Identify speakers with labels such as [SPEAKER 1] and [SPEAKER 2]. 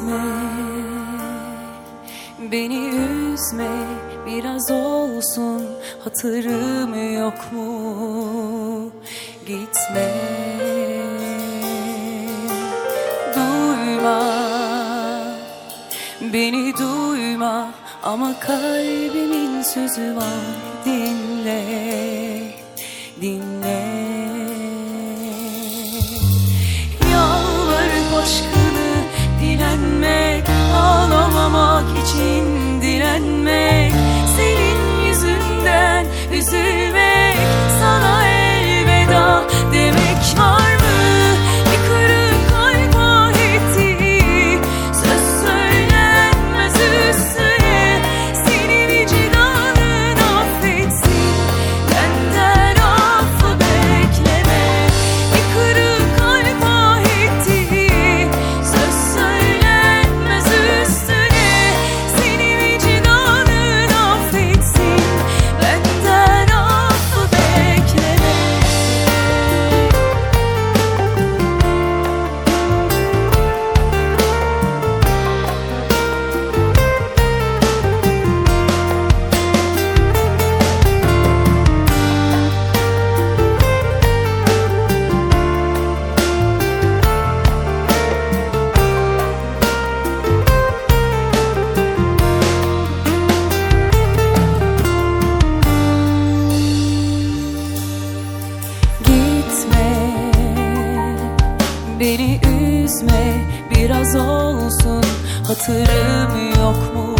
[SPEAKER 1] Gitme Beni üzme Biraz olsun Hatırım yok mu? Gitme. Duyma. Beni duyma Ama kalbimin sözü var için direnmek Senin yüzünden üzülmek Beni üzme Biraz olsun. Hatırım yok mu